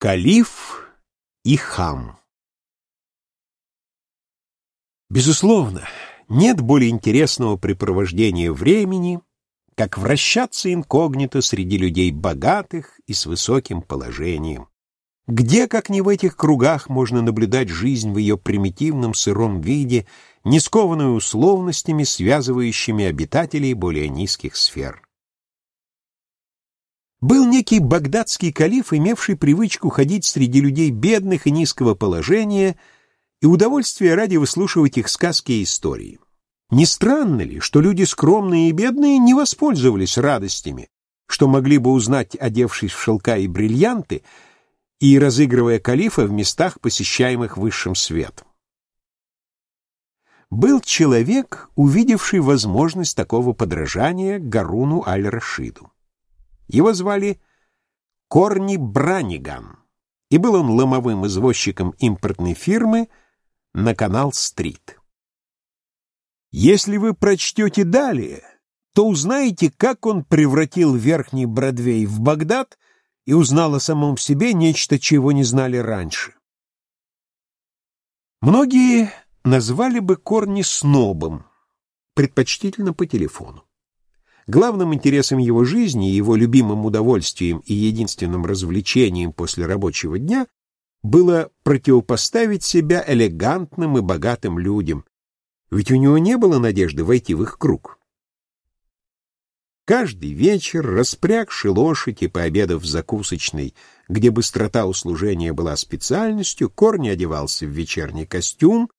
Калиф и хам Безусловно, нет более интересного препровождения времени, как вращаться инкогнито среди людей богатых и с высоким положением. Где, как не в этих кругах, можно наблюдать жизнь в ее примитивном сыром виде, не скованную условностями, связывающими обитателей более низких сфер. Был некий багдадский калиф, имевший привычку ходить среди людей бедных и низкого положения и удовольствие ради выслушивать их сказки и истории. Не странно ли, что люди скромные и бедные не воспользовались радостями, что могли бы узнать, одевшись в шелка и бриллианты, и разыгрывая калифа в местах, посещаемых высшим светом? Был человек, увидевший возможность такого подражания Гаруну аль-Рашиду. Его звали Корни Браниган, и был он ломовым извозчиком импортной фирмы на канал-стрит. Если вы прочтете далее, то узнаете, как он превратил Верхний Бродвей в Багдад и узнал о самом себе нечто, чего не знали раньше. Многие назвали бы Корни снобом, предпочтительно по телефону. Главным интересом его жизни, его любимым удовольствием и единственным развлечением после рабочего дня было противопоставить себя элегантным и богатым людям, ведь у него не было надежды войти в их круг. Каждый вечер, распрягши лошадь и пообедав в закусочной, где быстрота услужения была специальностью, Корни одевался в вечерний костюм,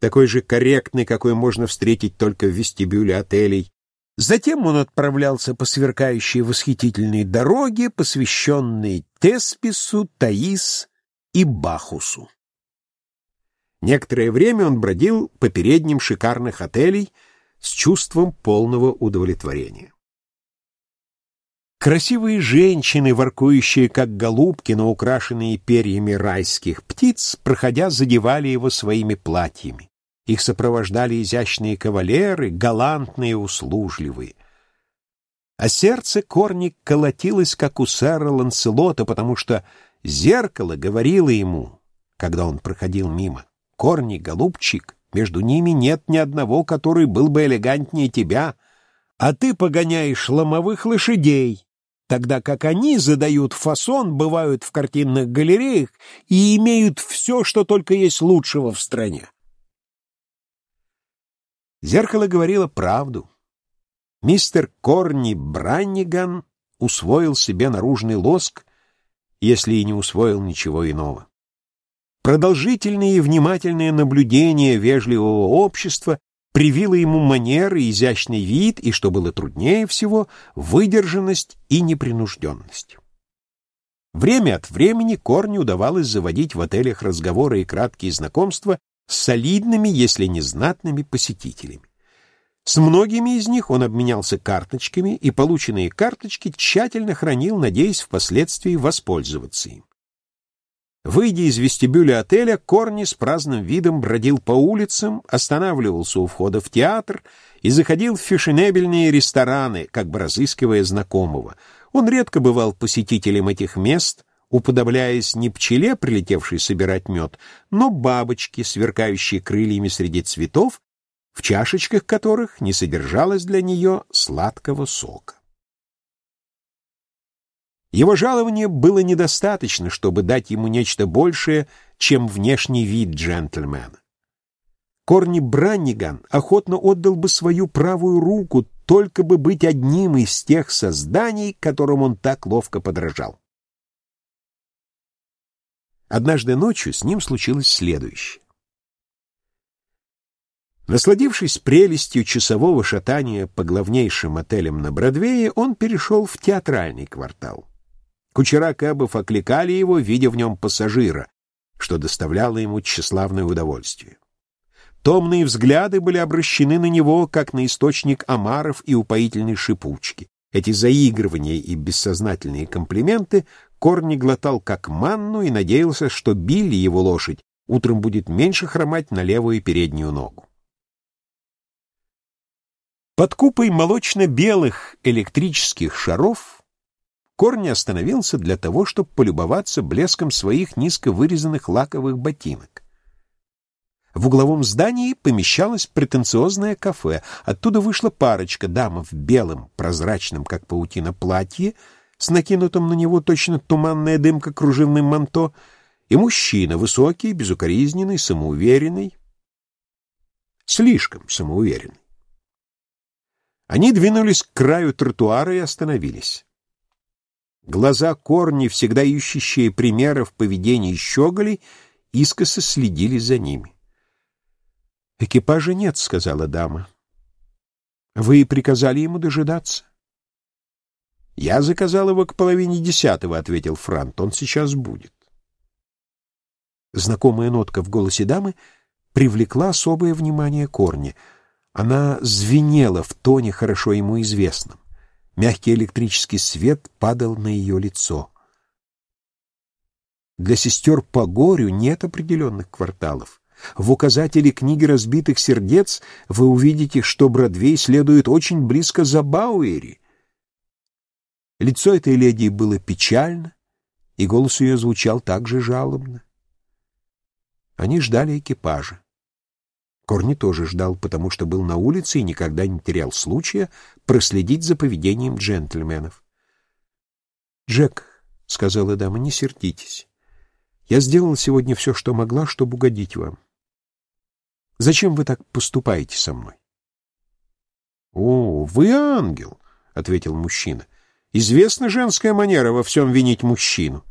такой же корректный, какой можно встретить только в вестибюле отелей, Затем он отправлялся по сверкающей восхитительной дороге, посвященной Теспису, Таис и Бахусу. Некоторое время он бродил по передним шикарных отелей с чувством полного удовлетворения. Красивые женщины, воркующие как голубки, но украшенные перьями райских птиц, проходя, задевали его своими платьями. Их сопровождали изящные кавалеры, галантные услужливые. А сердце Корник колотилось, как у сэра Ланселота, потому что зеркало говорило ему, когда он проходил мимо, «Корни, голубчик, между ними нет ни одного, который был бы элегантнее тебя, а ты погоняешь ломовых лошадей, тогда как они задают фасон, бывают в картинных галереях и имеют все, что только есть лучшего в стране. Зеркало говорило правду. Мистер Корни Бранниган усвоил себе наружный лоск, если и не усвоил ничего иного. Продолжительные и внимательные наблюдения вежливого общества привило ему манеры, изящный вид и, что было труднее всего, выдержанность и непринужденность. Время от времени Корни удавалось заводить в отелях разговоры и краткие знакомства с солидными, если не знатными посетителями. С многими из них он обменялся карточками и полученные карточки тщательно хранил, надеясь впоследствии воспользоваться им. Выйдя из вестибюля отеля, Корни с праздным видом бродил по улицам, останавливался у входа в театр и заходил в фешенебельные рестораны, как бы разыскивая знакомого. Он редко бывал посетителем этих мест, уподобляясь не пчеле, прилетевшей собирать мед, но бабочке, сверкающей крыльями среди цветов, в чашечках которых не содержалось для нее сладкого сока. Его жалование было недостаточно, чтобы дать ему нечто большее, чем внешний вид джентльмена. Корни Бранниган охотно отдал бы свою правую руку, только бы быть одним из тех созданий, которым он так ловко подражал. Однажды ночью с ним случилось следующее. Насладившись прелестью часового шатания по главнейшим отелям на Бродвее, он перешел в театральный квартал. Кучера кэбов окликали его, видя в нем пассажира, что доставляло ему тщеславное удовольствие. Томные взгляды были обращены на него, как на источник омаров и упоительной шипучки. Эти заигрывания и бессознательные комплименты Корни глотал как манну и надеялся, что Билли, его лошадь, утром будет меньше хромать на левую переднюю ногу. Под купой молочно-белых электрических шаров Корни остановился для того, чтобы полюбоваться блеском своих низко вырезанных лаковых ботинок. В угловом здании помещалось претенциозное кафе. Оттуда вышла парочка, дама в белом, прозрачном, как паутина, платье, с накинутым на него точно туманная дымка кружевным манто, и мужчина, высокий, безукоризненный, самоуверенный, слишком самоуверенный. Они двинулись к краю тротуара и остановились. Глаза корни, всегда ищущие примеров поведения щеголей, искоса следили за ними. «Экипажа нет», — сказала дама. «Вы приказали ему дожидаться?» «Я заказал его к половине десятого», — ответил Франт. «Он сейчас будет». Знакомая нотка в голосе дамы привлекла особое внимание Корни. Она звенела в тоне, хорошо ему известном. Мягкий электрический свет падал на ее лицо. Для сестер по горю нет определенных кварталов. В указателе книги разбитых сердец вы увидите, что Бродвей следует очень близко за Бауэри. Лицо этой леди было печально, и голос ее звучал также жалобно. Они ждали экипажа. Корни тоже ждал, потому что был на улице и никогда не терял случая проследить за поведением джентльменов. «Джек», — сказала дама, — «не сердитесь. Я сделала сегодня все, что могла, чтобы угодить вам. Зачем вы так поступаете со мной? — О, вы ангел, — ответил мужчина. — Известна женская манера во всем винить мужчину.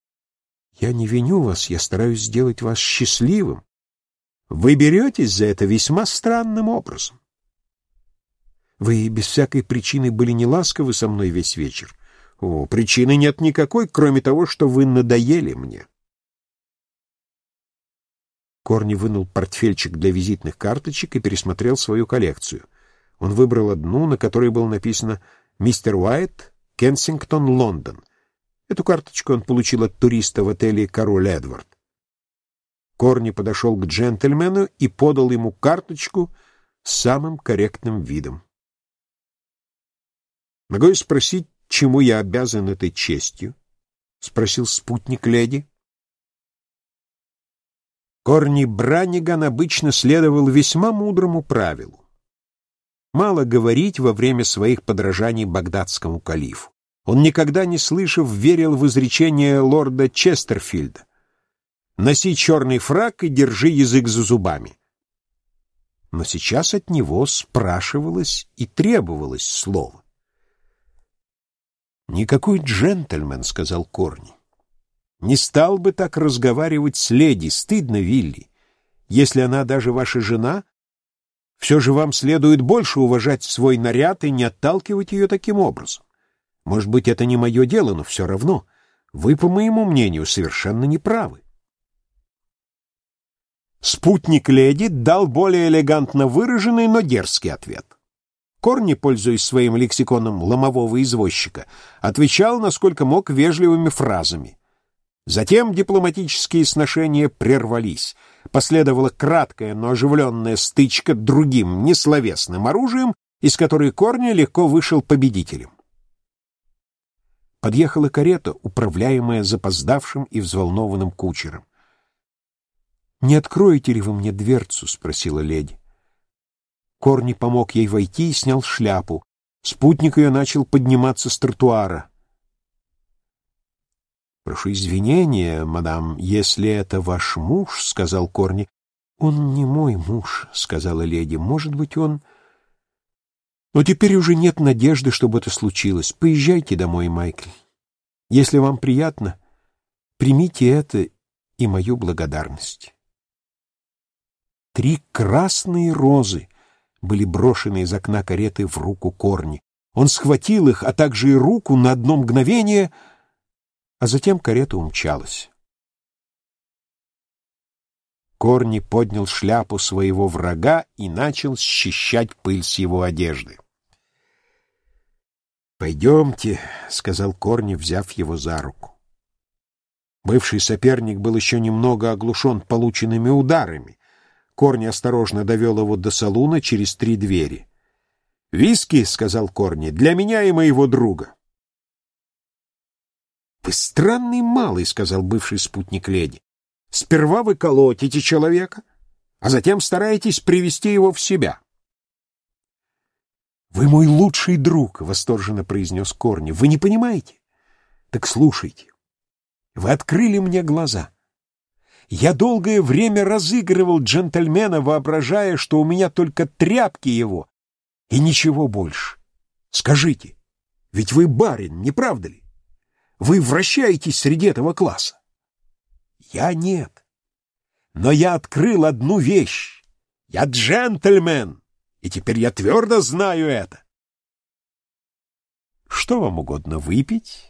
— Я не виню вас, я стараюсь сделать вас счастливым. Вы беретесь за это весьма странным образом. Вы без всякой причины были неласковы со мной весь вечер. О, причины нет никакой, кроме того, что вы надоели мне. Корни вынул портфельчик для визитных карточек и пересмотрел свою коллекцию. Он выбрал одну, на которой было написано «Мистер Уайт, Кенсингтон, Лондон». Эту карточку он получил от туриста в отеле «Король Эдвард». Корни подошел к джентльмену и подал ему карточку с самым корректным видом. «Могу я спросить, чему я обязан этой честью?» — спросил спутник леди. Корни Бранниган обычно следовал весьма мудрому правилу. Мало говорить во время своих подражаний багдадскому калифу. Он никогда не слышав, верил в изречение лорда Честерфильда. «Носи черный фрак и держи язык за зубами». Но сейчас от него спрашивалось и требовалось слово. «Никакой джентльмен», — сказал Корни. Не стал бы так разговаривать с леди, стыдно, Вилли. Если она даже ваша жена, все же вам следует больше уважать свой наряд и не отталкивать ее таким образом. Может быть, это не мое дело, но все равно. Вы, по моему мнению, совершенно не правы. Спутник леди дал более элегантно выраженный, но дерзкий ответ. Корни, пользуясь своим лексиконом ломового извозчика, отвечал, насколько мог, вежливыми фразами. Затем дипломатические сношения прервались. Последовала краткая, но оживленная стычка другим, несловесным оружием, из которой Корни легко вышел победителем. Подъехала карета, управляемая запоздавшим и взволнованным кучером. «Не откроете ли вы мне дверцу?» — спросила леди. Корни помог ей войти и снял шляпу. Спутник ее начал подниматься с тротуара. «Прошу извинения, мадам, если это ваш муж», — сказал Корни. «Он не мой муж», — сказала леди. «Может быть, он...» «Но теперь уже нет надежды, чтобы это случилось. Поезжайте домой, Майкл. Если вам приятно, примите это и мою благодарность». Три красные розы были брошены из окна кареты в руку Корни. Он схватил их, а также и руку на одно мгновение — а затем карета умчалась. Корни поднял шляпу своего врага и начал счищать пыль с его одежды. «Пойдемте», — сказал Корни, взяв его за руку. Бывший соперник был еще немного оглушен полученными ударами. Корни осторожно довел его до салуна через три двери. «Виски», — сказал Корни, — «для меня и моего друга». «Вы странный малый», — сказал бывший спутник леди. «Сперва вы колотите человека, а затем стараетесь привести его в себя». «Вы мой лучший друг», — восторженно произнес Корни. «Вы не понимаете? Так слушайте. Вы открыли мне глаза. Я долгое время разыгрывал джентльмена, воображая, что у меня только тряпки его и ничего больше. Скажите, ведь вы барин, не правда ли? Вы вращаетесь среди этого класса. Я нет. Но я открыл одну вещь. Я джентльмен, и теперь я твердо знаю это. Что вам угодно выпить?